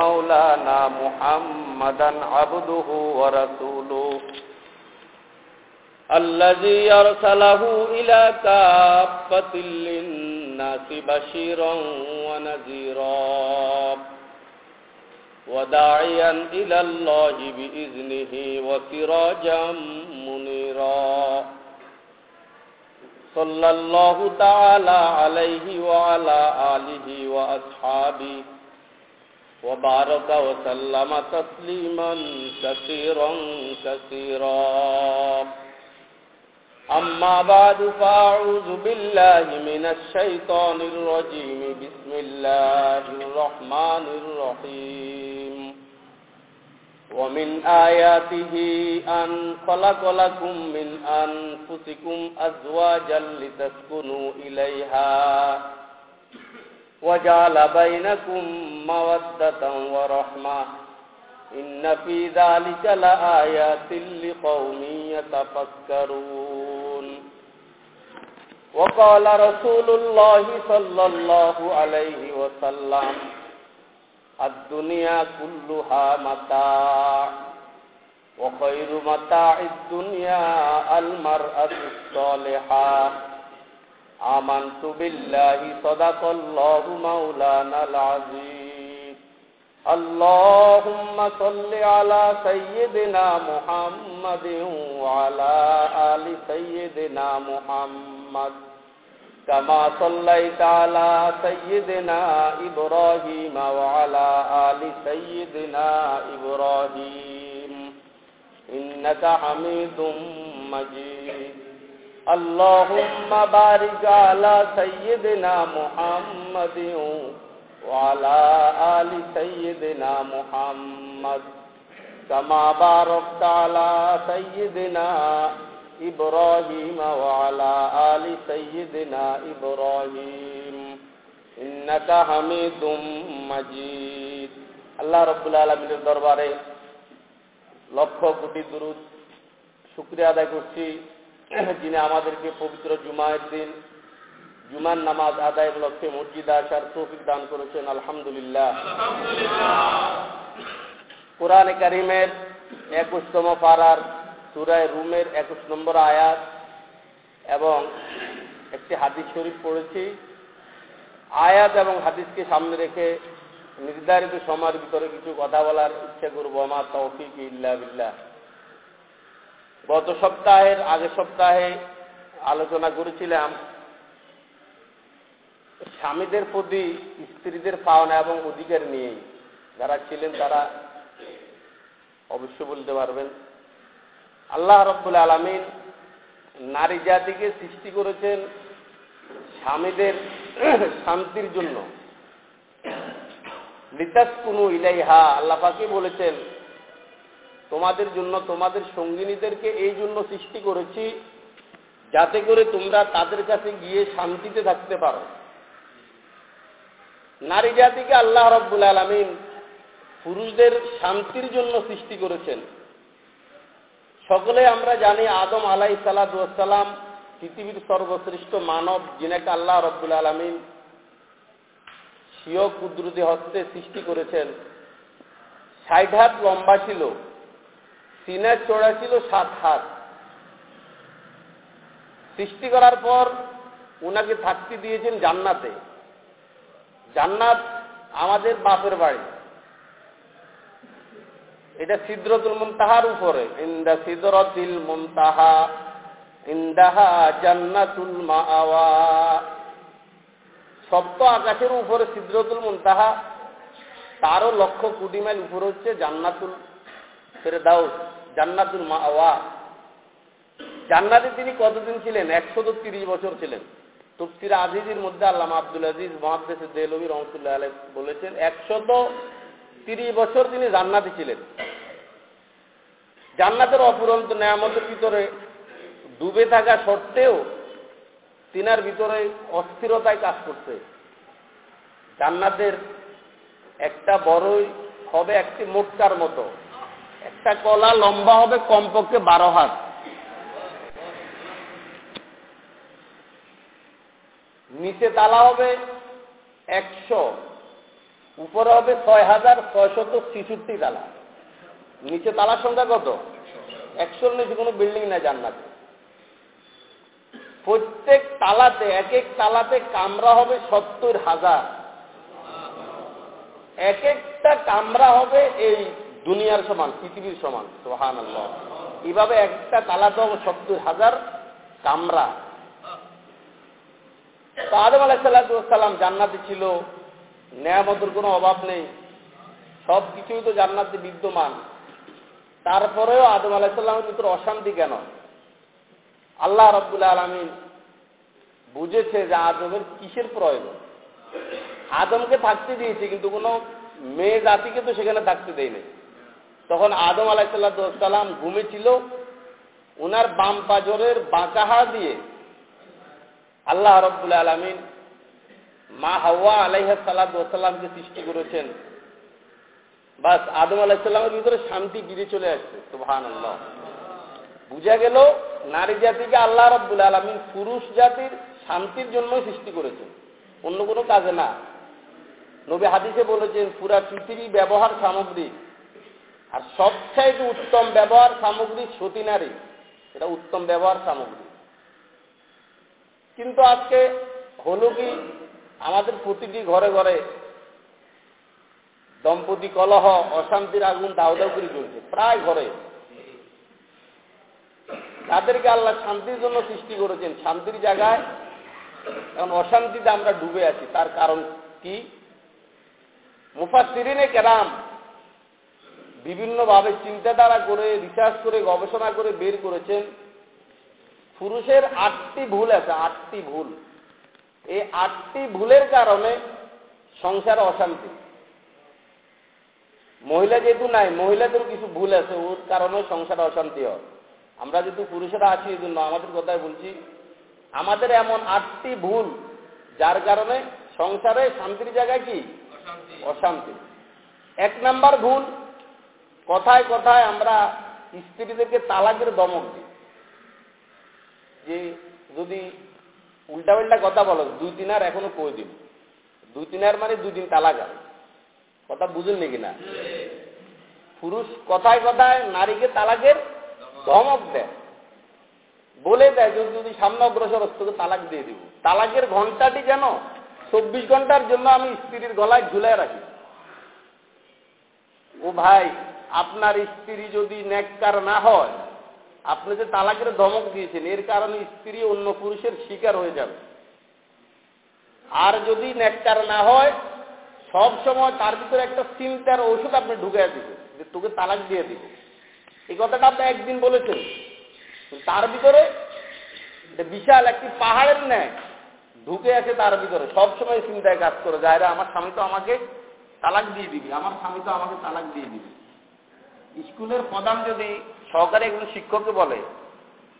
مولانا محمدا عبده ورسوله الذي أرسله إلى كافة للناس بشيرا ونذيرا وداعيا إلى الله بإذنه وسراجا منيرا صلى الله تعالى عليه وعلى آله وأصحابه وبارك وسلم تسليما كثيرا كثيرا. أما بعد فأعوذ بالله من الشيطان الرجيم. بسم الله الرحمن الرحيم. ومن آياته أن خلق لكم من أنفسكم أزواجا لتسكنوا إليها. وجعل بينكم مودة ورحمة. إن في ذلك لآيات لقوم يتفكرون. وقال رسول الله صلى الله عليه وسلم الدنيا كلها متاع وخير متاع الدنيا المرأة الصالحة. آمنت بالله صدق الله مولانا العزيز. اللهم صل على سيدنا محمد وعلى آل سيدنا محمد. كما صليت على سيدنا إبراهيم وعلى آل سيدنا إبراهيم. إنك حميد مجيد. اللهم بارك على سيدنا محمد وعلى آل سيدنا محمد كما باركت على سيدنا إبراهيم وعلى آل سيدنا إبراهيم إنك حميد مجيد আল্লাহ রব্বুল আলমীর দরবারে লক্ষ কোটি দুরুদ শুক্রিয়া আদায় করছি যিনি আমাদেরকে পবিত্র জুমায়ের দিন জুমার নামাজ আদায়ের লক্ষ্যে মসজিদে আসার তৌফিক দান করেছেন আলহামদুলিল্লাহ। কোরআনে কারিমের একুশতম পাড়ার সুরায় রুমের একুশ নম্বর আয়াত এবং একটি হাদিস শরীফ পড়েছি। আয়াত এবং হাদিসকে সামনে রেখে নির্ধারিত সময়ের ভিতরে কিছু কথা বলার ইচ্ছা করব। আমার তৌফিক ইল্লা বিল্লাহ। গত সপ্তাহের, আগের সপ্তাহে আলোচনা করেছিলাম, স্বামীদের প্রতি স্ত্রীদের পাওনা এবং অধিকার নিয়েই। যারা ছিলেন তারা অবশ্য বলতে পারবেন, আল্লাহ রব্বুল আলমিন নারী জাতিকে সৃষ্টি করেছেন স্বামীদের শান্তির জন্য। লিতাস কুনু ইলাইহা, আল্লাহ পাকি বলেছেন তোমাদের জন্য, তোমাদের সঙ্গিনীদেরকে এই জন্য সৃষ্টি করেছি যাতে করে তোমরা তাদের কাছে গিয়ে শান্তিতে থাকতে পারো। নারী জাতিকে আল্লাহ রব্বুল আলমিন পুরুষদের শান্তির জন্য সৃষ্টি করেছেন। সকলে আমরা জানি আদম আলাই সালাদাম পৃথিবীর সর্বশ্রেষ্ঠ মানব যিনাকে আল্লাহ রব্বুল আলমিন স্বীয় কুদরতি হস্তে সৃষ্টি করেছেন। ষাট হাত লম্বা ছিল। সিনের চড়া ছিল সাত হাত। সৃষ্টি করার পর ওনাকে থাকতে দিয়েছেন জান্নাতে। জান্নাত আমাদের বাপের বাড়ি। এটা সিদ্রতুল মুনতাহার উপরে। ইন্দা সিদরতিল মুনতাহা, ইন্দাহা জান্নাতুল মাআওয়া। সপ্ত আকাশের উপরে সিদ্রতুল মুনতাহা, তারও লক্ষ কোটি মাইল উপরে হচ্ছে জান্নাতুল ফেরদাউস। জান্নাতুল মাওয়া। জান্নাতে তিনি কতদিন ছিলেন? একশত তিরিশ বছর ছিলেন। তফসির আজিজের মধ্যে আল্লাহ আব্দুল আজিজ মহাদ্দেশ দেলবী রহমতুল্লাহ আলহ বলেছেন একশত তিরিশ বছর তিনি জান্নাতে ছিলেন। জান্নাতের অপুরন্ত নেয়ামতের ভিতরে ডুবে থাকা সত্ত্বেও তিনার ভিতরে অস্থিরতায় কাজ করছে। জান্নাতের একটা বড়ই হবে একটি মোটকার মতো। একটা কলা লম্বা হবে, কমপক্ষে বারো হাত। নিচে তালা হবে একশো, উপরে হবে ছয় হাজার ছয়শত ছিষট্টি তালা। নিচে তালার সংখ্যা কত? একশোর নিচে কোনো বিল্ডিং নাই জান্নাতে। প্রত্যেক তালাতে, এক এক তালাতে কামরা হবে সত্তর হাজার। এক একটা কামরা হবে এই দুনিয়ার সমান, পৃথিবীর সমান সোহান আল্লাহ এইভাবে একটা তালাতে হবে সত্তর হাজার কামরা। তো আদম আলাহিসাল্লাম জান্নাতি ছিল, নেয়ামতের কোনো অভাব নেই। সব কিছুই তো জান্নাতে বিদ্যমান। তারপরেও আদম আলাহিসাল্লামের ভিতরে অশান্তি কেন? আল্লাহ রব্দুল্লাহ আলমিন বুঝেছে যে আদমের কিসের প্রয়োজন। আদমকে থাকতে দিয়েছে, কিন্তু কোনো মেয়ে জাতিকে তো সেখানে থাকতে দেয়নি। তখন আদম আলাহিসাল্লাম ঘুমেছিল ওনার বাম পাজরের বাঁকাহা দিয়ে। আল্লাহ রব্দুল্লাহ আলমিন মা হাওয়া আলাইহা সাল্লাহামকে সৃষ্টি করেছেন। বাস আদম আলাহিসাল্লামের ভিতরে শান্তি গিরে চলে আসছে সুহান আল্লাহ বুঝা গেল নারী জাতিকে আল্লাহ রব্দুল আলমিন পুরুষ জাতির শান্তির জন্য সৃষ্টি করেছেন। অন্য কোনো কাজে না। নবী হাদিসে বলেছেন, পুরা পৃথিবী ব্যবহার সামগ্রী। আর সবচাইতে উত্তম ব্যবহার সামগ্রী সতী নারী এটা উত্তম ব্যবহার সামগ্রী। কিন্তু আজকে হলো কি, আমাদের প্রতিটি ঘরে ঘরে দম্পতি কলহ, অশান্তির আগুন দাও দাও করে চলছে প্রায় ঘরে। তাদেরকে আল্লাহ শান্তির জন্য সৃষ্টি করেছেন। শান্তির জায়গায় এখন অশান্তিতে আমরা ডুবে আছি। তার কারণ কি? মুফাসিরিনে কেরাম বিভিন্নভাবে চিন্তাধারা করে রিসার্চ করে গবেষণা করে বের করেছেন। পুরুষের আটটি ভুল আছে আটটি ভুল। এই আটটি ভুলের কারণে সংসার অশান্তি। মহিলা যেহেতু নাই মহিলাদের কিছু ভুল আছে ওর কারণে সংসার অশান্তি হয়। আমরা যেহেতু পুরুষেরা আছি এই জন্য আমাদের কথাই বলছি আমাদের এমন আটটি ভুল যার কারণে সংসারে শান্তির জায়গায় কি? অশান্তি। এক নাম্বার ভুল কথায় কথায় আমরা স্ত্রীদেরকে তালাকের দমক দিই। যে যদি উল্টাপাল্টা কথা বলো, দুই দিন আর এখনও কই দিব দুই তিন আর মানে দুই দিন তালাক আর। কথা বুঝেন নাকি না? পুরুষ কথায় কথায় নারীকে তালাকের ধমক দেয়। বলে দেয়, যদি যদি সামনে অগ্রসর তোকে তালাক দিয়ে দিব। তালাকের ঘন্টাটি যেন চব্বিশ ঘণ্টার জন্য আমি স্ত্রীর গলায় ঝুলাই রাখি। ও ভাই আপনার স্ত্রী যদি নেককার না হয়, আপনি যে তালাকের ধমক দিয়েছেন, এর কারণে স্ত্রী অন্য পুরুষের শিকার হয়ে যাবে। আর যদি নেককার না হয়, সব সময় তার ভিতরে একটা চিন্তার ঔষধ আপনি ঢুকে দিবেন, যে তোকে তালাক দিয়ে দিব। এই কথাটা আপনি একদিন বলেছেন। তার ভিতরে বিশাল একটি পাহাড়ের ন্যায় ঢুকে আছে তার ভিতরে। সবসময় চিন্তায় কাজ করে যায় আমার স্বামী তো আমাকে তালাক দিয়ে দিবি, আমার স্বামী তো আমাকে তালাক দিয়ে দিবি। স্কুলের প্রধান যদি সহকারী এগুলো শিক্ষককে বলে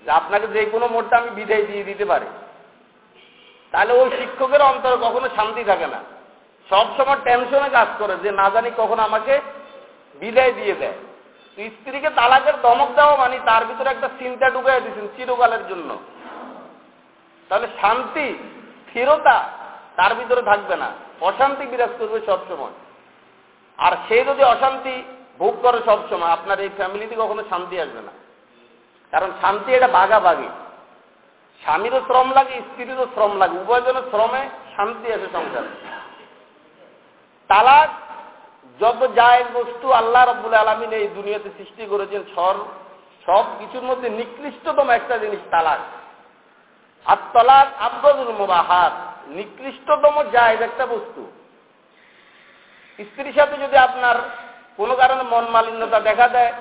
যে আপনাকে যে কোনো মোড়টা আমি বিদায় দিয়ে দিতে পারি, তাহলে ওই শিক্ষকের অন্তরে কখনো শান্তি থাকে না। সব সময় টেনশনে কাজ করে যে না জানি কখন আমাকে বিদায় দিয়ে দেয়। স্ত্রীকে তালাকের দমক দেওয়া মানে তার ভিতরে একটা চিন্তা ঢুকাই দিয়েছেন চিরকালের জন্য। তাহলে শান্তি, স্থিরতা তার ভিতরে থাকবে না। অশান্তি বিরাজ করবে সবসময়। আর সে যদি অশান্তি ভোগ করে সবসময় আপনার এই ফ্যামিলিতে কখনো শান্তি আসবে না। কারণ শান্তি এটা বাঘাবাগি স্বামীরও শ্রম লাগে, স্ত্রীরও শ্রম লাগে। উভয়জনের শ্রমে শান্তি আছে সংসারে। তালাক, যত জায়েজ বস্তু আল্লাহ রব্বুল আলমিন এই দুনিয়াতে সৃষ্টি করেছেন, সর সব কিছুর মধ্যে নিকৃষ্টতম একটা জিনিস তালাক। আর তলাক আব্বাদুল মুবাহাত। নিকৃষ্টতম জায়েজ একটা বস্তু। স্ত্রীর সাথে যদি আপনার কোনো কারণে মন মালিন্যতা দেখা দেয়।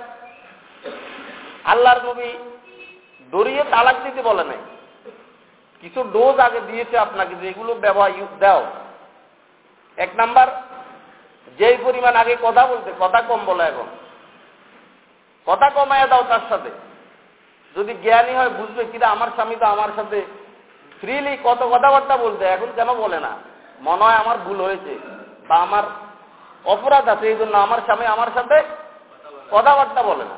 আল্লাহর নবী দড়িয়ে তালাক দিতে বলে নাই। কিছু ডোজ আগে দিয়েছে আপনাকে, যেগুলো ব্যবহার দাও। এক নাম্বার, যেই পরিমাণ আগে কথা বলতে, কথা কম বলে এখন। কথা কমায় দাও তার সাথে। যদি জ্ঞানী হয় বুঝবে কিনা আমার স্বামী তো আমার সাথে ফ্রিলি কত কথাবার্তা বলতে, এখন কেন বলে না? মনে হয় আমার ভুল হয়েছে, বা আমার অপরাধ আছে, এই জন্য আমার স্বামী আমার সাথে কথাবার্তা বলে না।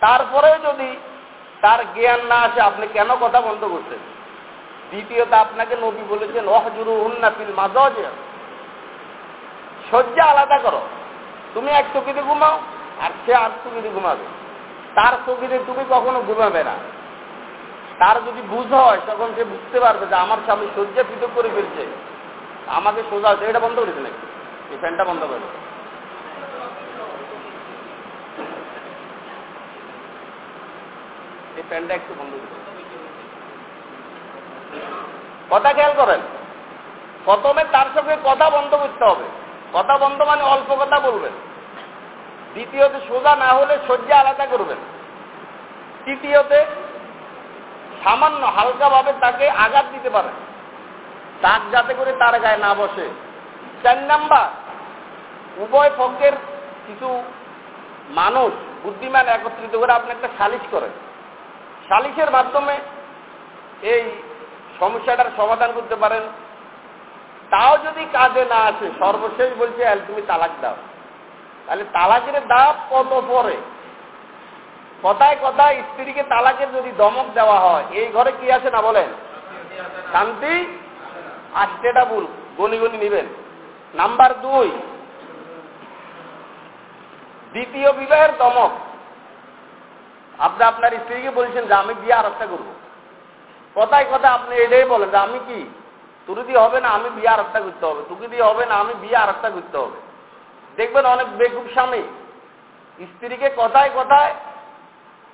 তারপরে যদি তার জ্ঞান না আসে, আপনি কেন কথা বন্ধ করছেন? দ্বিতীয়ত আপনাকে নবী বলেছেন অহজুরু উন্নাফিল মাজাজ শয্যা আলাদা করো। তুমি এক চকিতে ঘুমাও, আর সে আর চকিতে ঘুমাবে। তার চকিতে তুমি কখনো ঘুমাবে না। তার যদি বুঝ হয়, তখন সে বুঝতে পারবে যে আমার স্বামী শয্যা পৃথক করে ফেলছে। আমাকে সোজা হচ্ছে এটা বন্ধ করেছে নাকি? এই ফ্যানটা বন্ধ করে এই ফ্যানটা একটু বন্ধ কথা খেয়াল করেন, প্রথমে তার সঙ্গে কথা বন্ধ করতে হবে। কথা বন্ধ মানে অল্প কথা বলবেন। দ্বিতীয়তে সোজা না হলে শয্যা আলাদা করবেন। তৃতীয়তে সামান্য হালকাভাবে তাকে আঘাত দিতে পারেন। তাক যাতে করে তার গায়ে না বসে। চার নাম্বার উভয় পক্ষের কিছু মানুষ বুদ্ধিমান একত্রিত করে আপনি একটা সালিশ করেন। সালিশের মাধ্যমে এই সমস্যাটার সমাধান করতে পারেন। তাও যদি কাজে না আসে সর্বশেষ বলছে "আল, তুমি তালাক দাও। তাহলে তালাকের দাব কত পরে? কথায় কথায় স্ত্রীকে তালাকের যদি দমক দেওয়া হয় এই ঘরে কি আছে না বলেন? শান্তি? আটটা ভুল গনি গনি নিবেন। নাম্বার দুই দ্বিতীয় বিবাহের দমক। আপনি আপনার স্ত্রীকে বলছেন যে আমি বিয়ে আর একটা করব। কথায় কথা আপনি এটাই বলেন যে আমি কি? তোর দিয়ে হবে না আমি বিয়ে আর একটা করতে হবে? তোকে দিয়ে হবে না আমি বিয়ে আর একটা করতে হবে? দেখবেন অনেক বেকুব স্বামী স্ত্রীকে কথায় কথায়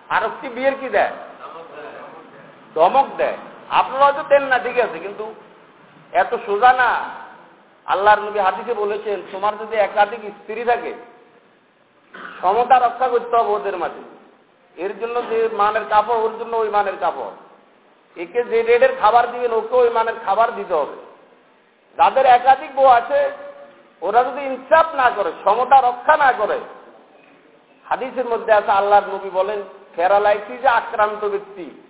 আর একটি বিয়ের কি দেয়? ধমক দেয়। আপনারা হয়তো দেন না, ঠিক আছে, কিন্তু এত সোজা না। আল্লাহর নবী হাদিসে বলেছেন, তোমার যদি একাধিক স্ত্রী থাকে সমতা রক্ষা করতে হবে ওদের মাঝে। এর জন্য যে মানের কাপড়, ওর জন্য ওই মানের কাপড়। একে যে রেটের খাবার দিবেন ওকে ওই মানের খাবার দিতে হবে। যাদের একাধিক বউ আছে, ওরা যদি ইনসাফ না করে সমতা রক্ষা না করে, হাদিসের মধ্যে আছে, আল্লাহর নবী বলেন, প্যারালাইসিসে আক্রান্ত ব্যক্তি।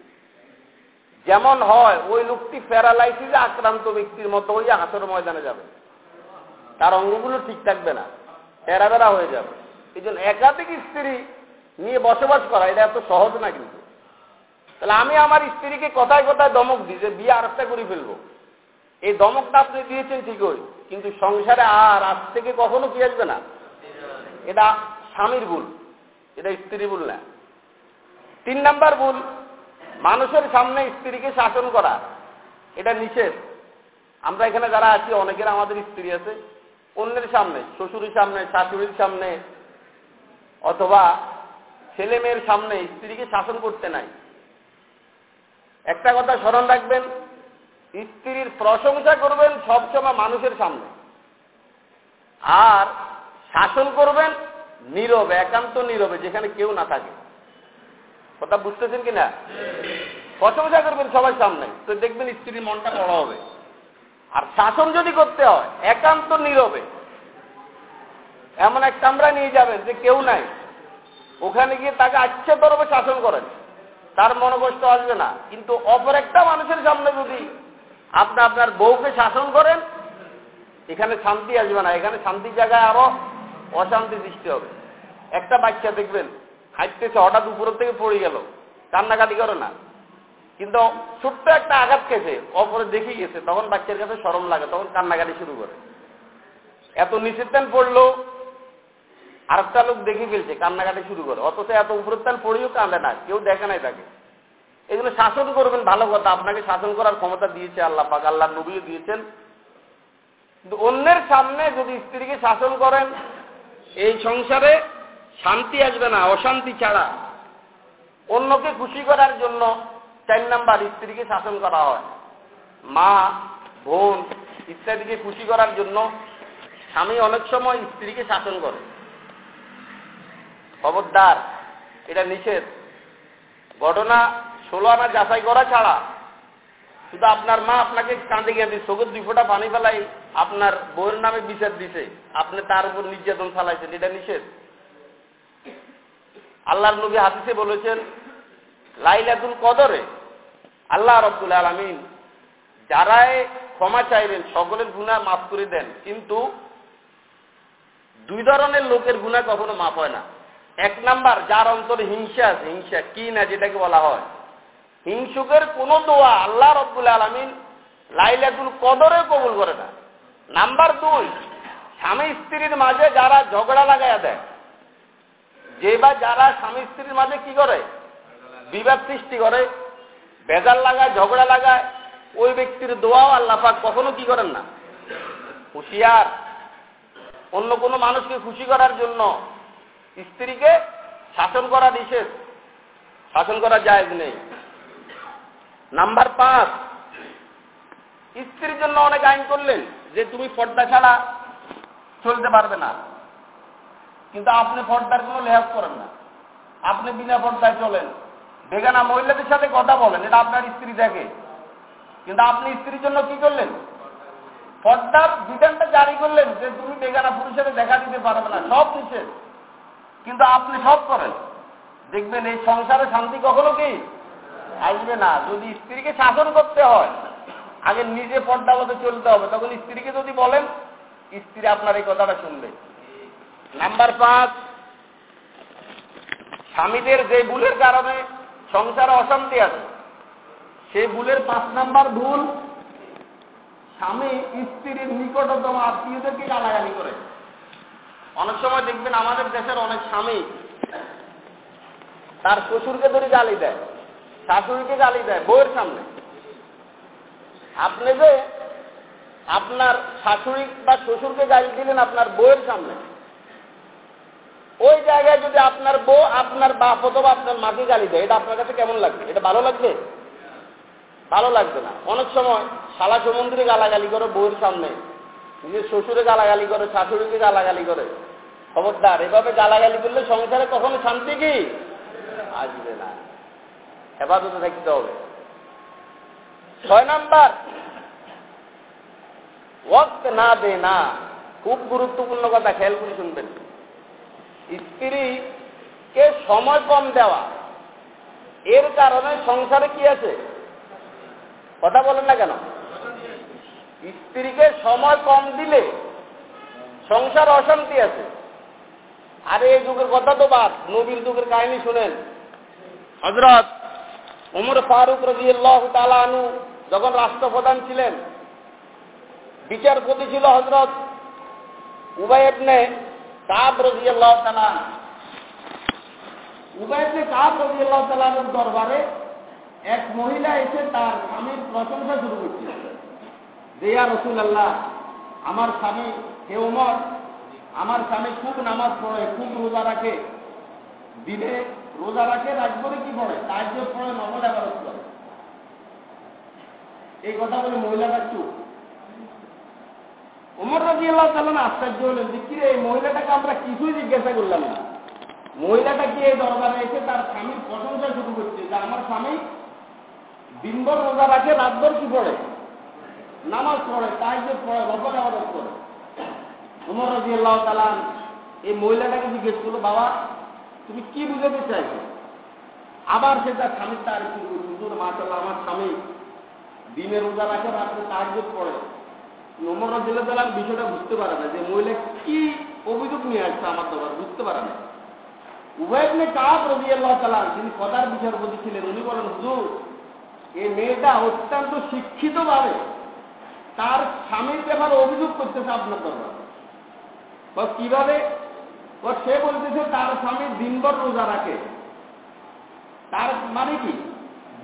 যেমন হয়, ওই লোকটি প্যারালাইসিসে আক্রান্ত ব্যক্তির মতো ওই হাসর ময়দানে যাবে। তার অঙ্গগুলো ঠিক থাকবে না প্যারাবেরা হয়ে যাবে। এই জন্য একাধিক স্ত্রী নিয়ে বসবাস করা, এটা এত সহজ না কিন্তু। তাহলে আমি আমার স্ত্রীকে কথায় কথায় দমক দিই যে বিয়ে আরেকটা করে ফেলব। এই দমকটা আপনি দিয়েছেন ঠিকই, কিন্তু সংসারে আর আজ থেকে কখনো কি আসবে না? এটা স্বামীর ভুল, এটা স্ত্রী ভুল না। তিন নাম্বার ভুল, মানুষের সামনে স্ত্রীকে শাসন করা, এটা নিষেধ। আমরা এখানে যারা আছি, অনেকের আমাদের স্ত্রী আছে। অন্যের সামনে, শ্বশুরের সামনে, শাশুড়ির সামনে অথবা ছেলে মেয়ের সামনে স্ত্রীকে শাসন করতে নাই। একটা কথা স্মরণ রাখবেন, স্ত্রীর প্রশংসা করবেন সবসময় মানুষের সামনে। আর শাসন করবেন নীরবে, একান্ত নীরবে, যেখানে কেউ না থাকে। কথা বুঝতেছেন কিনা প্রশংসা করবেন সবার সামনে, তো দেখবেন স্ত্রীর মনটা বড় হবে। আর শাসন যদি করতে হয়, একান্ত নীরবে এমন এক কামরা নিয়ে যাবেন যে কেউ নাই। ওখানে গিয়ে তাকে আচ্ছে তরফে শাসন করেন। তার মনোকষ্ট আসবে না। কিন্তু অপর একটা মানুষের সামনে যদি আপনি আপনার বউকে শাসন করেন, এখানে শান্তি আসবে না। এখানে শান্তির জায়গায় আরও অশান্তি সৃষ্টি হবে। একটা বাচ্চা দেখবেন, হাঁটতেছে, হঠাৎ উপরের থেকে পড়ে গেল। কান্নাকাটি করে না। কিন্তু ছোট্ট একটা আঘাত খেয়েছে, অপরে দেখে গেছে, তখন বাচ্চার কাছে সরম লাগে, তখন কান্নাকাটি শুরু করে। এত নিচের পড়ল? আরেকটা লোক দেখে ফেলছে, কান্নাকাটি শুরু করে। অথচ এত উপরের পড়েও কাঁদে না, কেউ দেখে নাই তাকে। এগুলো শাসন করবেন ভালো কথা, আপনাকে শাসন করার ক্ষমতা দিয়েছে আল্লাহ পাক, আল্লাহ নবীও দিয়েছেন। কিন্তু অন্যের সামনে যদি স্ত্রীকে শাসন করেন, এই সংসারে শান্তি আসবে না, অশান্তি ছাড়া। অন্যকে খুশি করার জন্য চার নাম্বার স্ত্রীকে শাসন করা হয়। মা, বোন ইত্যাদিকে খুশি করার জন্য স্বামী অনেক সময় স্ত্রীকে শাসন করে। খবরদার, এটা নিষেধ। ঘটনা ষোলো আনা যাচাই করা ছাড়া শুধু আপনার মা আপনাকে কাঁদে গেঁদে চোখের দুই ফোঁটা পানি ফেলাই আপনার বউয়ের নামে বিচার দিছে। আপনি তার উপর নির্যাতন চালাইছেন, এটা নিষেধ। আল্লাহর নবী হাদিসে বলেছেন, লাইলাতুল কদরে, আল্লাহ রব্দুল আলমিন যারাই ক্ষমা চাইলেন সকলের গুণা মাফ করে দেন। কিন্তু দুই ধরনের লোকের গুণা কখনো মাফ হয় না। এক নাম্বার, যার অন্তরে হিংসা আছে, হিংসা কি না যেটাকে বলা হয়? হিংসুকের কোন দোয়া আল্লাহ রব্বুল আলমিন লাইলাতুল কদরে কবুল করে না। নাম্বার দুই, স্বামী স্ত্রীর মাঝে যারা ঝগড়া লাগাইয়া দেয়, যে বা যারা স্বামী স্ত্রীর মাঝে কি করে? বিবাদ সৃষ্টি করে, বেজার লাগায়, ঝগড়া লাগায়, ওই ব্যক্তির দোয়াও আল্লাপাক কখনো কি করেন না? হুশিয়ার। অন্য কোনো মানুষকে খুশি করার জন্য স্ত্রীকে শাসন করা নিষেধ। শাসন করা যায় নেই। নাম্বার পাঁচ, স্ত্রীর জন্য অনেক আইন করলেন যে তুমি পর্দা ছাড়া চলতে পারবে না। কিন্তু আপনি পর্দার কোনো লেহাজ করেন না। আপনি বিনা পর্দায় চলেন। বেগানা মহিলাদের সাথে কথা বলেন, এটা আপনার স্ত্রী দেখে। কিন্তু আপনি স্ত্রীর জন্য কি করলেন? পর্দার বিধানটা জারি করলেন যে তুমি বেগানা পুরুষের দেখা দিতে পারবে না। সব নিষেধ। কিন্তু আপনি সব করেন। দেখবেন এই সংসারে শান্তি কখনো কি? আসবে না। যদি স্ত্রীকে শাসন করতে হয়, আগে নিজে পর্দা মতো চলতে হবে। তখন স্ত্রীকে যদি বলেন, স্ত্রী আপনার এই কথাটা শুনবে। নাম্বার পাঁচ, স্বামীদের যে ভুলের কারণে সংসারে অশান্তি আছে সেই ভুলের পাঁচ নাম্বার ভুল স্বামী স্ত্রীর নিকটতম আত্মীয়দেরকে গালাগালি করে। অনেক সময় দেখবেন আমাদের দেশের অনেক স্বামী তার শ্বশুরকে ধরে গালি দেয়, শাশুড়িকে গালি দেয়, বউয়ের সামনে। আপনি যে আপনার শাশুড়ি বা শ্বশুরকে গালি দিলেন আপনার বউয়ের সামনে, ওই জায়গায় যদি আপনার বউ আপনার বাপ অথবা আপনার মাকে গালি দেয়, এটা আপনার কাছে কেমন লাগবে? এটা ভালো লাগবে? ভালো লাগবে না। অনেক সময় শালা সমুদ্রে গালাগালি করে বউয়ের সামনে। নিজের শ্বশুরে গালাগালি করে, শাশুড়িকে গালাগালি করে। খবরদার, এভাবে গালাগালি করলে সংসারে কখনো শান্তি কি? আসবে না। হেফাজতে থাকতে হবে। ছয় নাম্বার, ওয়াক্ত না দে না। খুব গুরুত্বপূর্ণ কথা, খেয়াল করে শুনবেন। স্ত্রীকে সময় কম দেওয়া, এর কারণে সংসারে কি আছে? কথা বলেন না কেন? স্ত্রীকে সময় কম দিলে সংসার অশান্তি আছে। আর এই যুগের কথা তো বাদ, নবীর যুগের কাহিনী শুনেন। হজরত উমর ফারুক রাজিয়াল্লাহ তালানু যখন রাষ্ট্রপ্রধান ছিলেন, বিচারপতি ছিল হজরত উবায়বনে কাব রাজিয়াল্লাহ তালান উবায়বনে কাব রাজিয়াল্লাহ তালানুর দরবারে এক মহিলা এসে তার স্বামীর প্রশংসা শুরু করছিল দেয়া রসুল আল্লাহ আমার স্বামী, হে উমর, আমার স্বামী খুব নামাজ পড়ে, খুব রোজা রাখে। দিনে রোজা রাখে রাত করে কি পড়ে? তার যে পড়ে নবল আবারত করে। এই কথা বলে মহিলাটা চুপ। উমর রাজি আল্লাহ তালন আশ্চর্য হলেন যে, কিরে, এই মহিলাটাকে আমরা কিছুই জিজ্ঞাসা করলাম না। মহিলাটা কি এই দরবারে এসে তার স্বামীর প্রশংসা শুরু করছে যে, আমার স্বামী দিনভর রোজা রাখে, রাতভর কি পড়ে? নামাজ পড়ে যে পড়ে নবল আবাদত করে। উমর রাজি আল্লাহ তালান এই মহিলাটাকে জিজ্ঞেস করল, বাবা, তুমি কি বুঝাতে চাইছো? আবার সে তার স্বামীর তার হুজুর মাসাল্লাহ আমার স্বামী দিনে রোজা রাখে, রাত্রে তাহাজুদ পড়ে। উমর রাজিল্লাহ তালান বিষয়টা বুঝতে পারে না যে মহিলা কি অভিযোগ নিয়ে আসছে আমার দরবার, বুঝতে পারে না। উভয়নে কাপ রবি আল্লাহ তালান যিনি কথার বিচারপতি ছিলেন, উনি বলেন, হুজুর, এই মেয়েটা অত্যন্ত শিক্ষিতভাবে তার স্বামীর ব্যাপারে অভিযোগ করতেছে আপনার দরবার। কীভাবে? সে বলতেছে তার স্বামী দিনভর রোজা রাখে। তার মানে কি?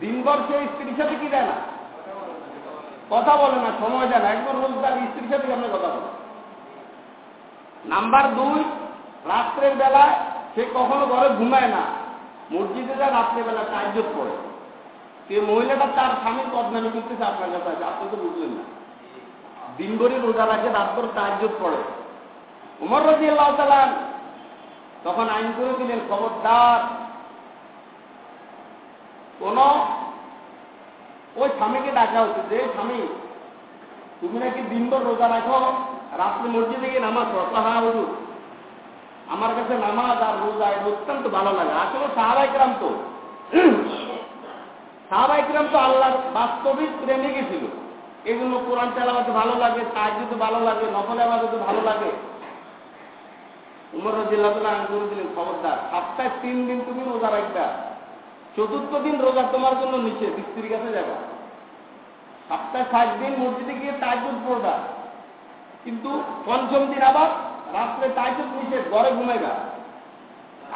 দিনভর সে স্ত্রীর সাথে কি দেয় না? কথা বলে না, সময় দেয় না। একবার রোজ তার স্ত্রীর সাথে আমরা কথা বলে? নাম্বার দুই, রাত্রের বেলায় সে কখনো ঘরে ঘুমায় না। মসজিদে যায় রাত্রেবেলা তাজ্জত করে সে মহিলাটা তার স্বামীর বদনামি করতেছে, আপনার কাছে আপনি তো বুঝলেন না। দিনভরই রোজা রাখে রাতভর তাজ্জত পড়ে। উমর রাজি আল্লাহ তালান তখন আইন করে দিলেন, খবরদার, কোন, ওই স্বামীকে ডাকা হচ্ছে যে স্বামী, তুমি নাকি দিনভর রোজা রাখো, রাত্রে মসজিদে গিয়ে নামাজ পড়ো? হ্যাঁ হুজুর। আমার কাছে নামাজ আর রোজা এটা অত্যন্ত ভালো লাগে। আসলে সাহাবাইকরাম তো সাহাবাইকরাম তো আল্লাহর বাস্তবিক প্রেমিকই ছিল। জন্য কোরআন চালাবাতে ভালো লাগে তাহাজুতে ভালো লাগে নকল আবাদতে ভালো লাগে। উমর রাজিল্লাহ আইন করে দিলেন খবরদার, সপ্তাহে তিন দিন তুমি রোজা রাখবা, চতুর্থ দিন রোজা তোমার জন্য নিষেধ, স্ত্রীর কাছে যাবা। সপ্তাহে সাত দিন মসজিদে গিয়ে তাজুদ পড়বা। কিন্তু পঞ্চম দিন আবার রাত্রে তাইতে নিষেধ, ঘরে ঘুমাইবা।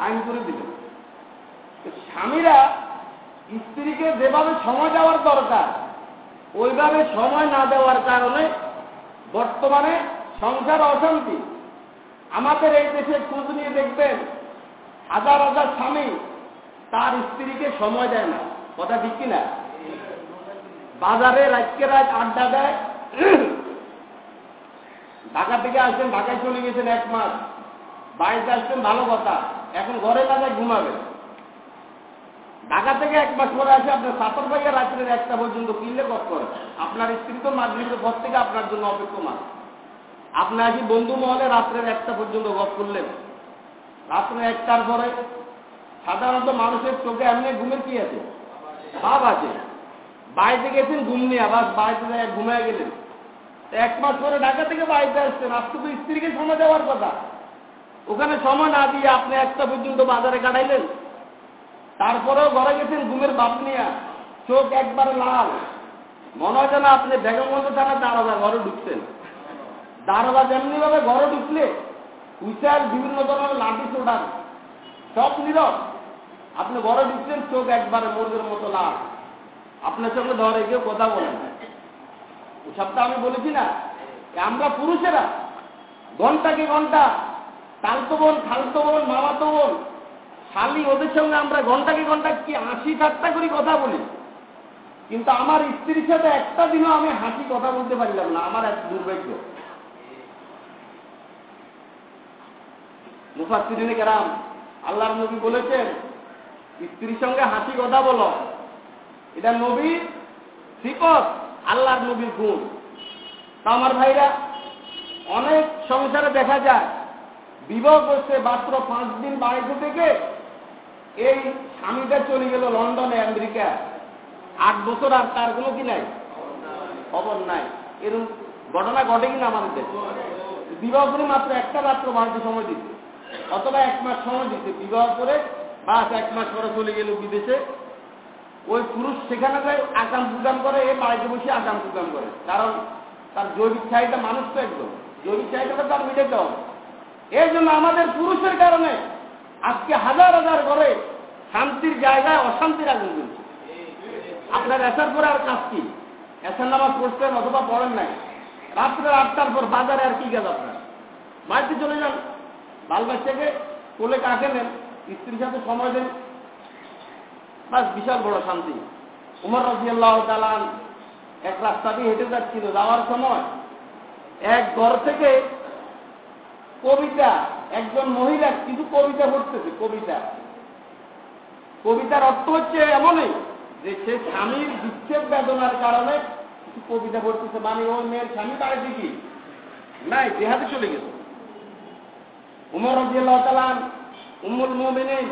আইন করে দিল স্বামীরা স্ত্রীকে যেভাবে সময় দেওয়ার দরকার ওইভাবে সময় না দেওয়ার কারণে বর্তমানে সংসার অশান্তি। আমাদের এই দেশে খোঁজ নিয়ে দেখবেন, হাজার হাজার স্বামী তার স্ত্রীকে সময় দেয় না। কথা ঠিক কিনা? বাজারে রাতকে রাত আড্ডা দেয়। ঢাকা থেকে আসছেন, ঢাকায় চলে গেছেন এক মাস। বাড়িতে আসছেন, ভালো কথা। এখন ঘরে যায় ঘুমাবে ঢাকা থেকে এক মাস পরে আসে আপনার সাতর ভাইয়া রাত্রের একটা পর্যন্ত কিনলে কত করে? আপনার স্ত্রী তো মাগরীবের পর থেকে আপনার জন্য অপেক্ষমান। আপনি আসি বন্ধু মহলে রাত্রের একটা পর্যন্ত গপ করলেন। রাত্রে একটার পরে সাধারণত মানুষের চোখে এমনি ঘুমের কি আছে? ভাব আছে। বাড়িতে গেছেন, ঘুম নিয়ে আবার বাড়িতে যায় ঘুমিয়ে গেলেন। এক মাস পরে ঢাকা থেকে বাড়িতে আসছেন আপনি স্ত্রীকে সময় দেওয়ার কথা। ওখানে সময় না দিয়ে আপনি একটা পর্যন্ত বাজারে কাটাইলেন। তারপরেও ঘরে গেছেন ঘুমের বাপ নিয়ে। চোখ একবারে লাল। মনে হয় যেন আপনি বেগমগঞ্জ থানা দারোগা ঘরে ঢুকছেন। দারোগা যেমনি ভাবে ঘরে ঢুকলে উইসার বিভিন্ন ধরনের লাঠি ছোটান। সব নীরব। আপনি ঘরে ঢুকছেন, চোখ একবারে মোরগের মতো লাল। আপনার সঙ্গে ধরে কেউ কথা বলেন না। ওসবটা আমি বলেছি না আমরা পুরুষেরা। ঘণ্টা কি ঘণ্টা? তালতো বোন খালতো বোন মামাতো বোন শালি ওদের সঙ্গে আমরা ঘন্টাকে ঘণ্টা কি হাসি ঠাট্টা করি কথা বলি? কিন্তু আমার স্ত্রীর সাথে একটা দিনও আমি হাসি কথা বলতে পারলাম না, আমার এক দুর্ভাগ্য। মুফাসিরিনে কেরাম, আল্লাহর নবী বলেছেন, স্ত্রীর সঙ্গে হাসি কথা বলো। এটা নবীর শিকত আল্লাহর নবীর গুণ। তা আমার ভাইরা, অনেক সংসারে দেখা যায়, বিবাহ করছে মাত্র পাঁচ দিন বাড়িতে থেকে এই স্বামীটা চলে গেল লন্ডনে, আমেরিকা। আট বছর আর তার কোনো কি নাই? খবর নাই। এরকম ঘটনা ঘটে কিনা আমাদের দেশে? বিবাহ করে মাত্র একটা রাত্র বাড়িতে সময় দিচ্ছে অথবা এক মাস সময় দিচ্ছে বিবাহ করে বাস এক মাস পরে চলে গেল বিদেশে। ওই পুরুষ সেখানে যায় আকাম প্রদান করে, এ বাড়িতে বসে আকাম প্রদান করে। কারণ তার জৈবিক চাহিদা মানুষ তো একদম। জৈবিক চাহিদাটা তার মিটাতে হবে এই জন্য আমাদের পুরুষের কারণে আজকে হাজার হাজার ঘরে শান্তির জায়গায় অশান্তির আগুন জ্বলছে। আপনার এসার পরে আর কাজ কি? এসার নামাজ পড়ছেন অথবা পড়েন নাই? রাত্রে আটটার পর বাজারে আর কি গেল আপনার? বাড়িতে চলে যান। বাল বাচ্চাকে কোলে কাকে নেন স্ত্রীর সাথে সময় দেন। বাস বিশাল বড় শান্তি। উমর রাজিয়াল্লাহ তালান এক রাস্তা দিয়ে হেঁটে যাচ্ছিল। যাওয়ার সময় এক ঘর থেকে কবিতা একজন মহিলা কিছু কবিতা পড়তেছে, কবিতা। কবিতার অর্থ হচ্ছে এমনই যে সে স্বামীর বিচ্ছেদ বেদনার কারণে কিছু কবিতা পড়তেছে। মানে ওই মেয়ের স্বামী বাড়িতে কি নাই, দেহাতে চলে গেছে। উমর রাজিয়াল্লাহ তালান উম্মুল মোমিনিন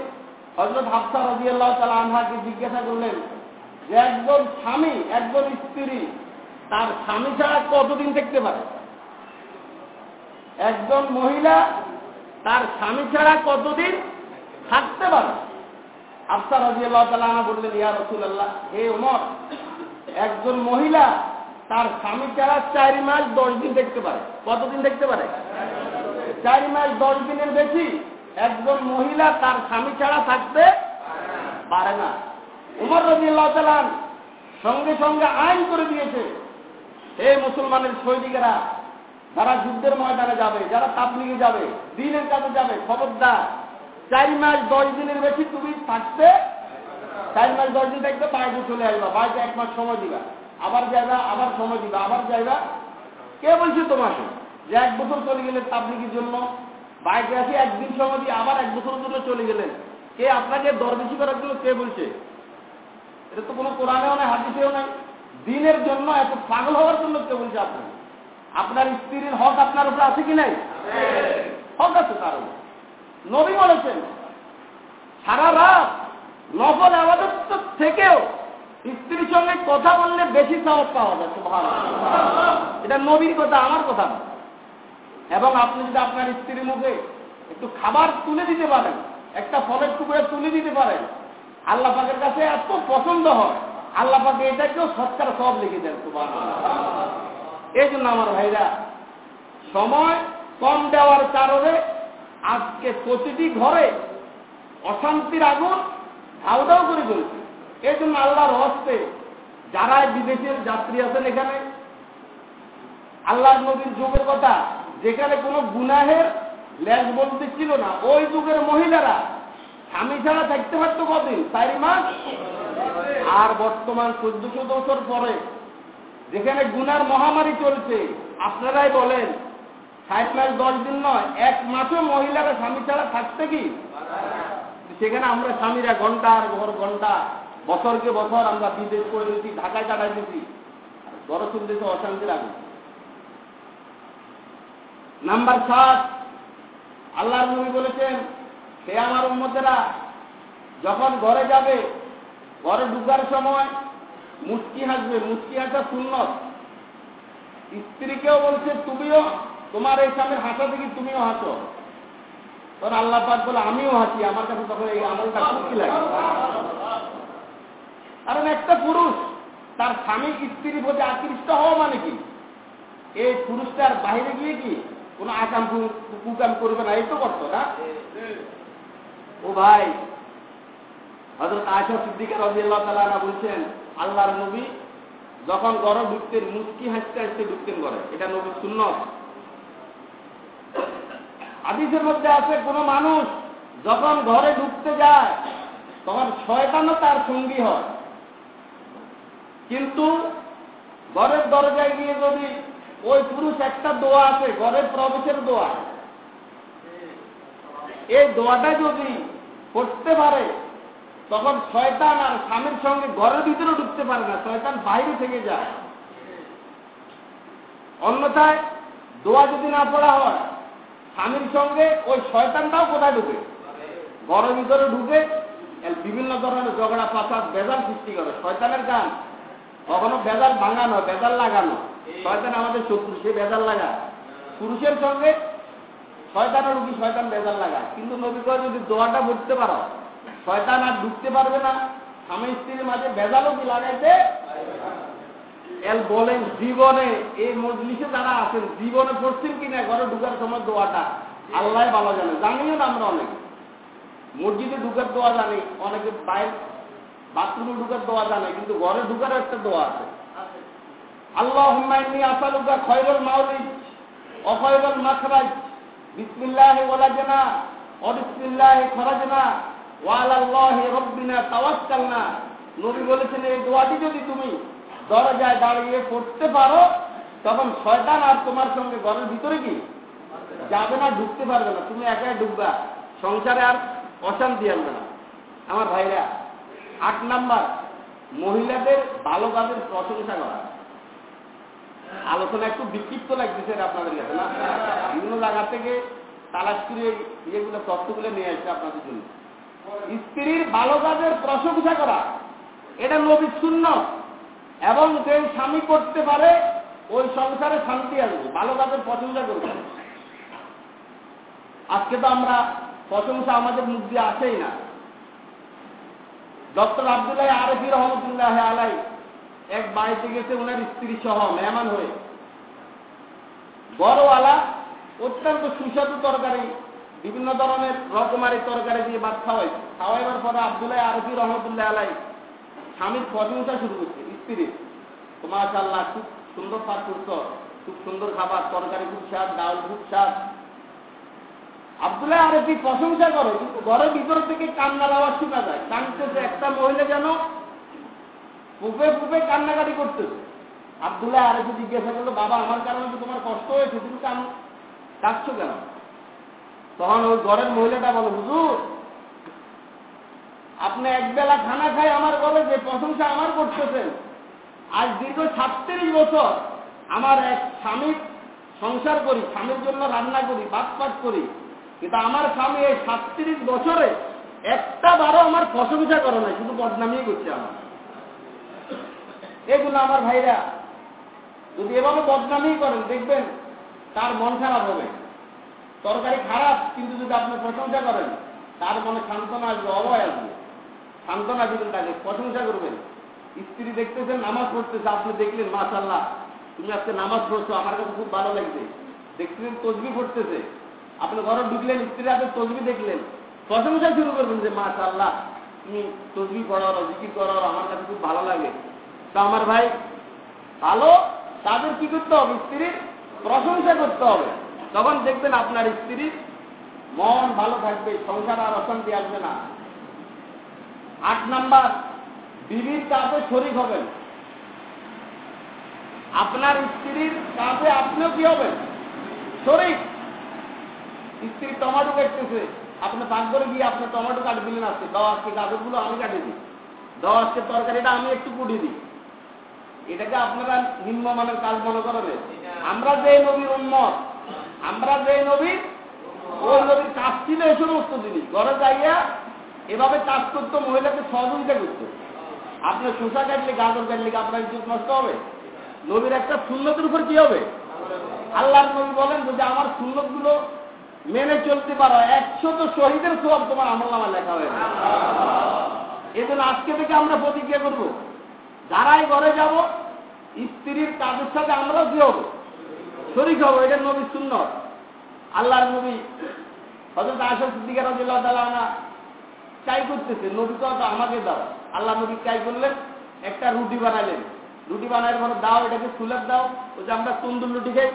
হজরত হাফসা রাজিয়াল্লাহ তালা আনহাকে জিজ্ঞাসা করলেন যে একজন স্বামী, একজন স্ত্রী তার স্বামী ছাড়া কতদিন দেখতে পারে? একজন মহিলা তার স্বামী ছাড়া কতদিন থাকতে পারে? আফসা রাজিয়াল্লাহ তালা বললেন, ইয়া রসুল্লাহ হে উমর, একজন মহিলা তার স্বামী ছাড়া চারি মাস দশ দিন দেখতে পারে। কতদিন দেখতে পারে? চারি মাস দশ দিনের বেশি একজন মহিলা তার স্বামী ছাড়া থাকতে পারে না। উমর রাজিয়াল্লাহ তালান সঙ্গে সঙ্গে আইন করে দিয়েছে, হে মুসলমানের সৈনিকেরা যারা যুদ্ধের ময়দানে যাবে, যারা তাবলিগে যাবে, দিনের কাজে যাবে, খবরদার। চার মাস দশ দিনের বেশি তুমি থাকতে, চার মাস দশ দিন থাকতে বাইরে চলে আসবা, বাইরে এক মাস সময় দিবা। আবার যাইবা, আবার সময় দিবা, আবার যাইবা। কে বলছে তোমাকে? যে এক বছর চলে গেলে তাবলিগের জন্য, বাইরে আসে একদিন সময় দিয়ে আবার এক বছর জন্য চলে গেলেন। কে আপনাকে দর বেশি করার জন্য কে বলছে? এটা তো কোনো কোরআনেও নাই, হাদিসেও নাই। দিনের জন্য এত পাগল হওয়ার জন্য কে বলছে আপনাকে? আপনার স্ত্রীর হক আপনার উপরে আছে কি নাই? হক আছে তার উপর। নবী বলেছেন সারা রাত নফল আবাদত থেকেও স্ত্রীর সঙ্গে কথা বললে বেশি সাহস পাওয়া যাচ্ছে ভালো এটা নবীর কথা আমার কথা না। এবং আপনি যদি আপনার স্ত্রীর মুখে একটু খাবার তুলে দিতে পারেন একটা ফলের টুকরে তুলে দিতে পারেন আল্লাহ পাকের কাছে এত পছন্দ হয় আল্লাহ পাকে এটাকেও সৎকার সব লিখে দেন তোমার এই জন্য আমার ভাইরা, সময় কম দেওয়ার কারণে আজকে প্রতিটি ঘরে অশান্তির আগুন ধাউ ধাউ করে চলছে এই জন্য আল্লাহর হস্তে যারা বিদেশের যাত্রী আছেন এখানে আল্লাহ নবীর যুগের কথা, যেখানে কোনো গুনাহের ল্যাস বলতে ছিল না, ওই যুগের মহিলারা স্বামী ছাড়া থাকতে পারতো কদিন? চারি মাস? আর বর্তমান চোদ্দশো বছর পরে যেখানে গুনার মহামারী চলছে, আপনারাই বলেন, ষাট মাস, দশ দিন নয়, এক মাসও মহিলারা স্বামী ছাড়া থাকতে কি? সেখানে আমরা স্বামীরা ঘণ্টার ঘর ঘণ্টা, বছরকে বছর আমরা বিদেশ করে দিচ্ছি ঢাকায় কাটাই দিচ্ছি দরসুন দেশে অশান্তি রাখি নাম্বার সাত, আল্লাহর নবী বলেছেন সে আমার উন্মতেরা যখন ঘরে যাবে, ঘরে ঢুকার সময় মুচকি হাসবে মুচকি হাসা সুন্নত। স্ত্রীকেও বলছে, তুমিও, তোমার এই স্বামীর হাসা দেখি তুমিও হাসো। তখন আল্লাহ পাক বলে, আমিও হাসি, আমার কাছে তখন এই আমলটা খুশি লাগে। কারণ একটা পুরুষ, তার স্বামী স্ত্রীর প্রতি আকৃষ্ট হওয়া মানে কি? এই পুরুষটার বাইরে গিয়ে কি? কোন আকাম কুকাম করবে না, এই তো করতো না? ও ভাই হজরত আয়সা সিদ্দিকা রাজি আল্লাহ তালা বলছেন আল্লাহর নবী যখন ঘরে ঢুকতেন, মুচকি হাসতে হাসতে ঢুকতেন ঘরে। এটা নবী সুন্নত। আদিসের মধ্যে আছে, কোন মানুষ যখন ঘরে ঢুকতে যায়, তখন শয়তানও তার সঙ্গী হয়। কিন্তু ঘরের দরজায় গিয়ে যদি ওই পুরুষ একটা দোয়া আছে, ঘরের প্রবেশের দোয়া, এই দোয়াটা যদি করতে পারে তখন শয়তান আর স্বামীর সঙ্গে ঘরের ভিতরে ঢুকতে পারে না, শয়তান বাইরে থেকে যায়। অন্যথায় দোয়া যদি না পড়া হয়, স্বামীর সঙ্গে ওই শয়তানটাও কোথায় ঢুকে? ঘরের ভিতরে ঢুকে বিভিন্ন ধরনের ঝগড়া পাসাদ বেজাল সৃষ্টি করে। শয়তানের গান কখনো বেজাল ভাঙানো বেজাল লাগানো। শয়তান আমাদের শত্রু, সে বেজাল লাগায়। পুরুষের সঙ্গে শয়তানের রুগী শয়তান বেজাল লাগায়। কিন্তু নবী করে যদি দোয়াটা ভরতে পারো শয়তান আর ঢুকতে পারবে না। স্বামী স্ত্রীর মাঝে বেজালও কি লাগাইতে এল বলেন জীবনে এই মজলিসে যারা আছেন জীবনে পড়ছেন কিনা ঘরে ঢুকার সময় দোয়াটা আল্লাহ ভালো জানে। জানিও না আমরা অনেকে। মসজিদে ঢুকার দোয়া জানি অনেকে বাইরে বাথরুমে ঢুকার দোয়া জানে কিন্তু ঘরে ঢুকার একটা দোয়া আছে। আল্লাহ হুম্মাইনি আসালুকা খয়রুল মাউলিদ অখয়রুল মাখরাজ বিসমিল্লাহ ওয়ালাজনা অবিসমিল্লাহ খরাজনা নবী বলেছেন, এই দোয়াটি যদি তুমি দরজায় দাঁড়িয়ে পড়তে পারো, তখন শয়তান আর তোমার সঙ্গে ঘরের ভিতরে কি? যাবে না, ঢুকতে পারবে না। তুমি একাই ঢুকবা। সংসারে আর অশান্তি আনবে না। আমার ভাইরা, আট নাম্বার, মহিলাদের ভালো কাজের প্রশংসা করা। আলোচনা একটু বিক্ষিপ্ত লাগতেছে আপনাদের কাছে, না? বিভিন্ন জায়গা থেকে তালাশ করে ইয়েগুলো, তথ্যগুলো নিয়ে আসছে আপনাদের জন্য। স্ত্রীর ভালো কাজের প্রশংসা করা, এটা নবী শূন্য। এবং যে স্বামী করতে পারে, ওই সংসারে শান্তি আসবে, ভালো কাজের প্রশংসা করবে। আজকে তো আমরা প্রশংসা আমাদের মুখ দিয়ে আসেই না। ডক্টর আবদুল্লাহ আরফি রহমতুল্লাহ আলাই এক বাড়িতে গেছে, ওনার স্ত্রী সহ মেহমান হয়ে। বড়ওয়ালা অত্যন্ত সুস্বাদু তরকারি বিভিন্ন ধরনের রকমারি তরকারি দিয়ে ভাত খাওয়াই। খাওয়াইবার পরে আবদুল্লাহ আরফি রহমতুল্লাহ আলাই স্বামীর প্রশংসা শুরু করছে, স্ত্রীর। তো মাশাল্লাহ খুব সুন্দর পাক করছ খুব সুন্দর খাবার, তরকারি খুব স্বাদ, ডাল খুব স্বাদ। আবদুল্লাহ আরফি প্রশংসা করে, কিন্তু ঘরের ভিতর থেকে কান্নার আওয়াজ শোনা যায়। কানতেছে একটা মহিলা যেন ফুপে ফুপে কান্নাকাটি করতেছে। আবদুল্লাহ আরেকটু জিজ্ঞাসা করল, বাবা, আমার কারণে তো তোমার কষ্ট হয়েছে, তুমি কান ডাকছো কেন? তখন ওই ঘরের মহিলাটা বলো, হুজুর, আপনি একবেলা খানা খাই, আমার ঘরে যে প্রশংসা আমার করতেছেন। আজ দীর্ঘ সাতত্রিশ বছর আমার এক স্বামীর সংসার করি, স্বামীর জন্য রান্না করি ভাত পাত করি। কিন্তু আমার স্বামী এই সাতত্রিশ বছরে একটা বারো আমার প্রশংসা করে নাই, শুধু বদনামিই করছে আমার। এগুলো আমার ভাইরা, যদি এভাবে বদনামি করেন, দেখবেন তার মন খারাপ হবে। তরকারি খারাপ, কিন্তু যদি আপনি প্রশংসা করেন, তার মনে সান্ত্বনা আসবে, অভয় আসবে। সান্ত্বনা দিবেন তাকে, প্রশংসা করবেন। স্ত্রী দেখতেছেন নামাজ পড়তেছে, আপনি দেখলেন মাশাল্লাহ তুমি আজকে নামাজ পড়ছো, আমার কাছে খুব ভালো লাগছে। দেখছিলেন তসবি পড়তেছে। আপনি ঘরে ঢুকলেন, স্ত্রীর হাতে তসবি দেখলেন। প্রশংসা শুরু করবেন যে মা আল্লাহ তুমি তসবি পড়ার জিকির করার আমার কাছে খুব ভালো লাগে। তো আমার ভাই, ভালো, তাদের কি করতে হবে? স্ত্রীর প্রশংসা করতে হবে। তখন দেখবেন আপনার স্ত্রীর মন ভালো থাকবে সংসার আর অশান্তি আসবে না। আট নাম্বার বিবির কাজে শরিক হবেন। আপনার স্ত্রীর কাজে আপনিও কি হবেন? শরিক। স্ত্রী টমাটো কাটতেছে। আপনি পাক করে গিয়ে আপনি টমেটো কাট দিলেন আজকে। দাও আজকে গাজরগুলো আমি কাটে দিই। দাও আজকে তরকারিটা আমি একটু কুটি দিই। এটাকে আপনারা নিম্নমানের কাজ মনে করেন। আমরা যে নবীর উন্মত আমরা যে নবীর, ওই নবীর কাজ ছিল এই সমস্ত জিনিস ঘরে যাইয়া এভাবে কাজ করতো, মহিলাকে সহযোগিতা করতো। আপনি শোষা কাটলে, গাজর কাটলে আপনার ইজ্জত নষ্ট হবে? নবীর একটা সুন্নতের উপর কি হবে? আল্লাহর নবী বলেন, যদি আমার সুন্নতগুলো মেনে চলতে পারো একশো তো শহীদের সব তোমার আমল নামা লেখা হয়ে এই জন্য আজকে থেকে আমরা প্রতিজ্ঞা করব, যারাই ঘরে যাব, স্ত্রীর কাজের সাথে আমরাও কি হব। শরিক হব, এটা নবীর সুন্নত। আল্লাহর নবী হজরত আশা সিদ্দিকার রাজিল্লাহ চাই করতেছে, নবী তো আমাকে দাও। আল্লাহ নবী চাই করলেন, একটা রুটি বানালেন। রুটি বানানোর পরে দাও, এটাকে ফুলের দাও ওই যে আমরা তন্দুর রুটি খাই।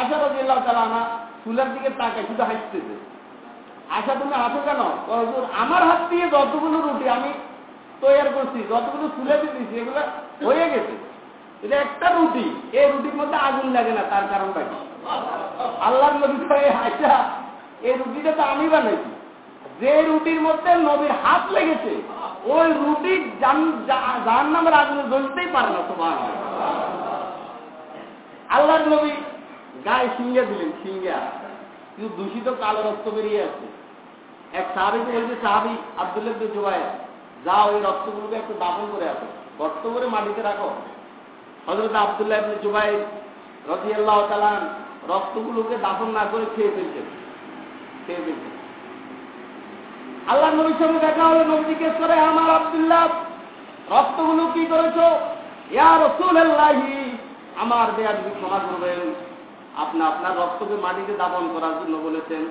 আশা রাজিল্লাহ তালা না ফুলের দিকে তাকায়, শুধু হাসতেছে। আশা তুমি আসো কেন? আমার হাত দিয়ে যতগুলো রুটি আমি তৈরি করছি, যতগুলো ফুলে দিয়েছি, এগুলো হয়ে গেছে। এটা একটা রুটি। এই রুটির মধ্যে আগুন লাগে না, তার কারণটা কি? আল্লাহর নবী কয়ে আচ্ছা এই রুটিটা তো আমি বানাইছি। যে রুটির মধ্যে নবীর হাত লেগেছে, ওই রুটি যার নামের আগুনে জ্বলতেই পারে না তোমার আল্লাহর নবী গায়ে সিঙ্গা দিলেন সিঙ্গা কিন্তু দূষিত কালো রক্ত বেরিয়ে আছে এক সাহাবিকে বলছে, সাহাবি, আবদুল্লাহ জোবাই যাও ওই রক্তগুলোকে একটু দাপন করে আসো। গর্ত করে মাটিতে রাখো। হজরত আবদুল্লাহ জুবাই রতি আল্লাহ তালান রক্তগুলোকে দাফন না করে খেয়ে ফেলছেন। খেয়ে ফেলছেন। আল্লাহ নবীর সঙ্গে দেখা হলে নবী জিজ্ঞেস করে আমার আবদুল্লাহ, রক্তগুলো কি করেছ? ইয়া রসুল আল্লাহি আমার দেয়া যদি ক্ষমা করবেন। আপনি আপনার রক্তকে মাটিতে দাপন করার জন্য বলেছেন।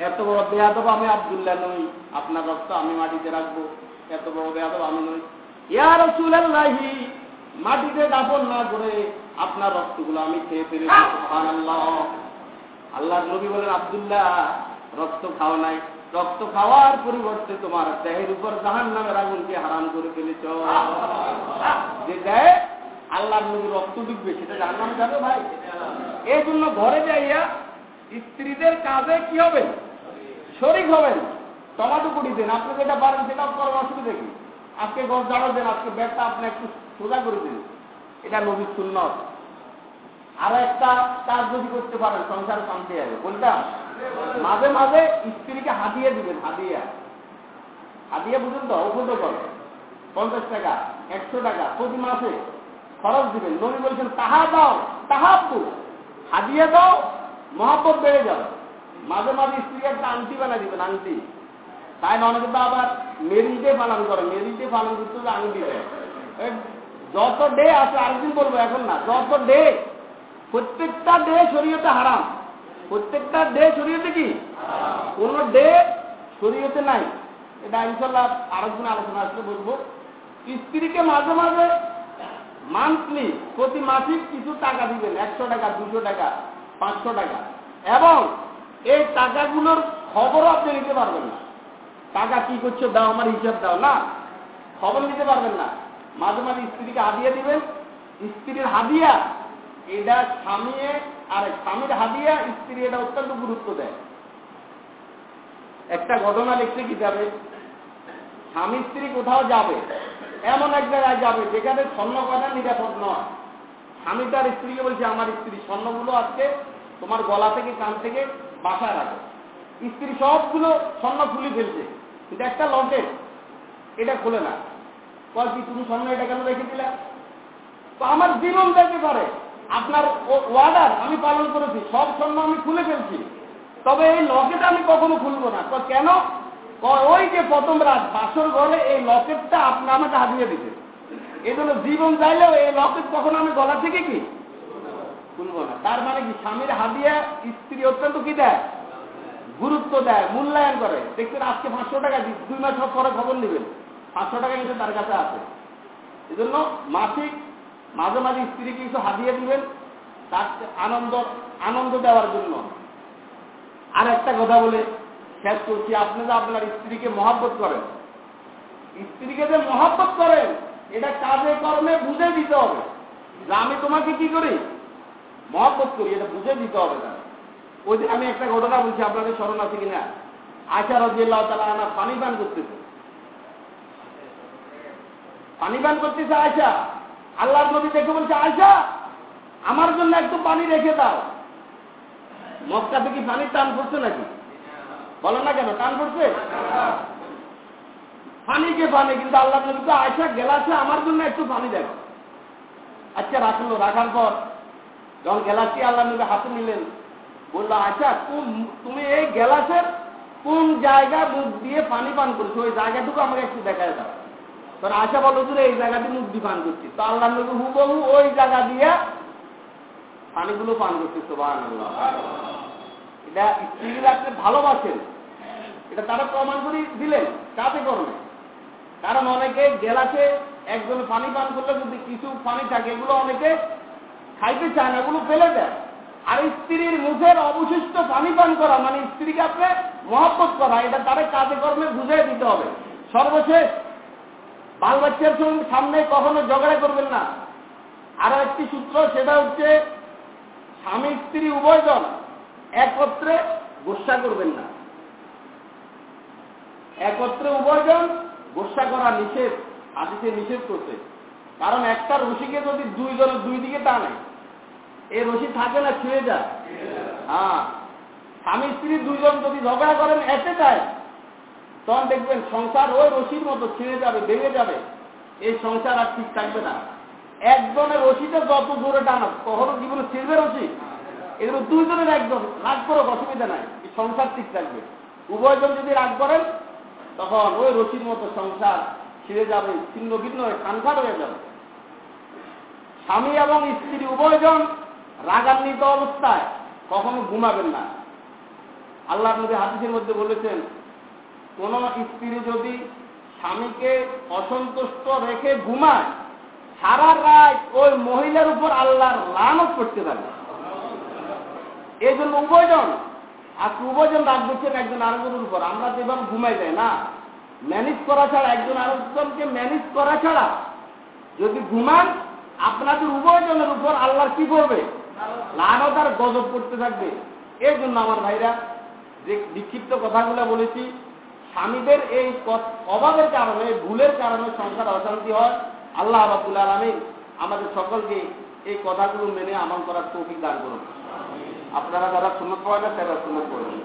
এত বড় বেয়াদব আমি আবদুল্লাহ নই, আপনার রক্ত আমি মাটিতে রাখব। এত বড় বেয়াদব আমি নই। ইয়া রসুল আল্লাহি মাটিতে দাপন না করে আপনার রক্তগুলো আমি খেয়ে ফেলেছি আল্লাহ নবী বলেন আবদুল্লাহ রক্ত খাও নাই। রক্ত খাওয়ার পরিবর্তে তোমার দেহের উপর জাহান নামের আগুনকে হারাম করে ফেলেছ। যে দেয় আল্লাহ নবী রক্ত ডুববে সেটা জাহান যাবে ভাই। এই জন্য ঘরে যাইয়া স্ত্রীদের কাজে কি হবে? শরিক হবেন। টমাটো কুড়ি দেন। আপনি যেটা পারেন সেটা করার অসুবিধা কি? আজকে ঘর জানো দেন আজকে ব্যাগটা আপনি একটু সোজা করে দিন এটা নবীর সুন্নত। আরও একটা কাজ যদি করতে পারেন সংসার শান্তি হবে। কোনটা মাঝে মাঝে স্ত্রীকে হাতিয়ে দিবেন হাতিয়া হাতিয়া বুঝুন তো ওষুধ করে পঞ্চাশ টাকা, একশো টাকা, প্রতি মাসে খরচ দিবেন। নবী বলছেন, তাহা দাও, তাহা হাদিয়ে দাও মহাপত বেড়ে যাও মাঝে মাঝে স্ত্রীকে একটা আংটি বানা দিবেন, আংটি। তাই অনেকে তো আবার মেরিতে পালন করে, মেরিতে পালন করতে আংটি দেয়। যত ডে আছে, আরেকদিন বলব, এখন না, যত ডে, প্রত্যেকটা ডে শরীয়তে হারাম। প্রত্যেকটা ডে শরীয়তে কি? কোন ডে শরীয়তে নাই। এটা ইনশাল্লাহ আরেকদিন আলোচনা আসলে বলব। স্ত্রীকে মাঝে মাঝে মান্থলি প্রতি মাসিক কিছু টাকা দিবেন, একশো টাকা, দুশো টাকা, পাঁচশো টাকা। এবং এই টাকাগুলোর খবরও আপনি নিতে পারবেন না। টাকা কি করছ? দাও, আমার হিসাব দাও। না, খবর নিতে পারবেন না। মাঝে মাঝে স্ত্রীকে হাদিয়া দিবেন স্ত্রীর হাদিয়া, এটা স্বামীয়ে আর স্বামীর হাদিয়া স্ত্রী এটা অত্যন্ত গুরুত্ব দেয়। একটা ঘটনা লিখতে কি যাবে স্বামী স্ত্রী কোথাও যাবে, এমন এক জায়গায় যাবে যেখানে স্বর্ণ কয়না নিরাপদ নয়। স্বামী তার স্ত্রীকে বলছে, আমার স্ত্রী স্বর্ণগুলো আজকে তোমার গলা থেকে, কান থেকে বাসায় রাখো। স্ত্রী সবগুলো স্বর্ণ খুলে ফেলছে। কিন্তু একটা লকেট এটা খুলে না। কয় কি তুমি স্বর্ণ এটা কেন রেখে দিলা তো আমার জীবন দেখতে পারে। আপনার ওয়ার্ডার আমি পালন করেছি, সব স্বর্ণ আমি খুলে ফেলছি। তবে এই লকেট আমি কখনো খুলবো না। তো কেন? ওই যে প্রথম রাত বাসর ঘরে এই লকেটটা আপনি আমাকে হারিয়ে দিতে এই জন্য জীবন চাইলেও এই লকেট কখনো আমি গলা থেকে কি? খুলবো না। তার মানে কি? স্বামীর হাদিয়া স্ত্রী অত্যন্ত কি দেয়? গুরুত্ব দেয়, মূল্যায়ন করে। দেখবেন আজকে পাঁচশো টাকা দুই মাস পরে খবর নেবেন। পাঁচশো টাকা কিন্তু তার কাছে আছে। এই জন্য মাসিক, মাঝে মাঝে স্ত্রীকে কিছু হাদিয়ে দিবেন, তার আনন্দ আনন্দ দেওয়ার জন্য। আর একটা কথা বলে শেষ করছি, আপনি যে আপনার স্ত্রীকে মহাব্বত করেন, স্ত্রীকে যে মহাব্বত করেন, এটা কাজে কর্মে বুঝে দিতে হবে। যে আমি তোমাকে কি করি? মহাব্বত করি, এটা বুঝে দিতে হবে না। ওই দিন আমি একটা ঘটনা বলছি, আপনাদের স্মরণ আছে কিনা? আশা রাজিয়াল্লাহ তালা আনা পানি পান করতেছে। পানি পান করতেছে আয়সা আল্লাহর নবী দেখে বলছে আয়সা আমার জন্য একটু পানি রেখে দাও। মক্কা থেকে পানির টান পড়ছে নাকি? বলো না কেন, টান পড়ছে? পানিকে পানি? কিন্তু আল্লাহ নবী তো আয়সা গেলাছে আমার জন্য একটু পানি দেখো। আচ্ছা রাখল রাখার পর যখন গেলাসটি আল্লাহ নবী হাতে নিলেন, বলল আচ্ছা তুমি এই গেলাসের কোন জায়গায় মুখ দিয়ে পানি পান করছ? ওই জায়গাটুকু আমাকে একটু দেখায় দাও। তখন আশা বলো যে এই জায়গাটি দিয়ে পান করছি তো আল্লাহ নবী হুবহু ওই জায়গা দিয়ে পানিগুলো পান করছে আল্লাহ এটা স্ত্রীরা আপনি ভালোবাসেন। এটা তারা প্রমাণ করে দিলেন কাতে করবে কারণ অনেকে গেলাসে একজন পানি পান করলে যদি কিছু পানি থাকে, এগুলো অনেকে খাইতে চায় না, এগুলো ফেলে দেয়। আর স্ত্রীর মুখের অবশিষ্ট পানি পান করা মানে স্ত্রীকে আপনি মহব্বত করা, এটা তারা কাজে কর্মে বুঝিয়ে দিতে হবে। সর্বশেষ বাল বাচ্চার সঙ্গে সামনে কখনো ঝগড়া করবেন না। আরও একটি সূত্র, সেটা হচ্ছে, স্বামী স্ত্রী উভয়জন একত্রে গোসা করবেন না। একত্রে উভয়জন গোসা করা নিষেধ আদিতে নিষেধ করছে কারণ একটা রশিকে যদি দুইজন দুই দিকে টানে এই রশি থাকে না ছিঁড়ে যায়। হ্যাঁ। স্বামী স্ত্রী দুইজন যদি ঝগড়া করেন, এতে যায়। তখন দেখবেন সংসার ওই রশির মতো ছিঁড়ে যাবে, ভেঙে যাবে। এই সংসার আর ঠিক থাকবে না। একজনের রশিতে যত জোরে টানা কখনো জীবনে ছিঁড়বে রশি? এগুলো দুইজনের একজন রাগ করো অসুবিধা নাই সংসার ঠিক থাকবে। উভয়জন যদি রাগ করেন, তখন ওই রশির মতো সংসার ছিঁড়ে যাবে, ছিন্ন ভিন্ন হয়ে কানখার হয়ে যাবে। স্বামী এবং স্ত্রী উভয়জন রাগান্বিত অবস্থায় কখনো ঘুমাবেন না। আল্লাহ নবী হাদিসের মধ্যে বলেছেন কোন স্ত্রী যদি স্বামীকে অসন্তুষ্ট রেখে ঘুমায়, সারা রাত ওই মহিলার উপর আল্লাহর লানত করতে পারে। এই জন্য উভয়জন আর উভয়জন রাগ করছেন একজন আরেকজনের উপর, আমরা যেভাবে ঘুমাই যাই না ম্যানেজ করা ছাড়া, একজন আরেকজনকে ম্যানেজ করা ছাড়া যদি ঘুমান, আপনাদের উভয়জনের উপর আল্লাহর কি করবে? লানত আর গজব করতে থাকবে। এই জন্য আমার ভাইরা, যে বিক্ষিপ্ত কথাগুলো বলেছি স্বামীদের এই অভাবের কারণে, ভুলের কারণে সংসার অশান্তি হয়। আল্লাহ আবাবুল আলমী আমাদের সকলকে এই কথাগুলো মেনে আমল করার তৌফিক দান করুন। আপনারা যারা সুন্নত পড়েন তারা সুন্নত পড়বেন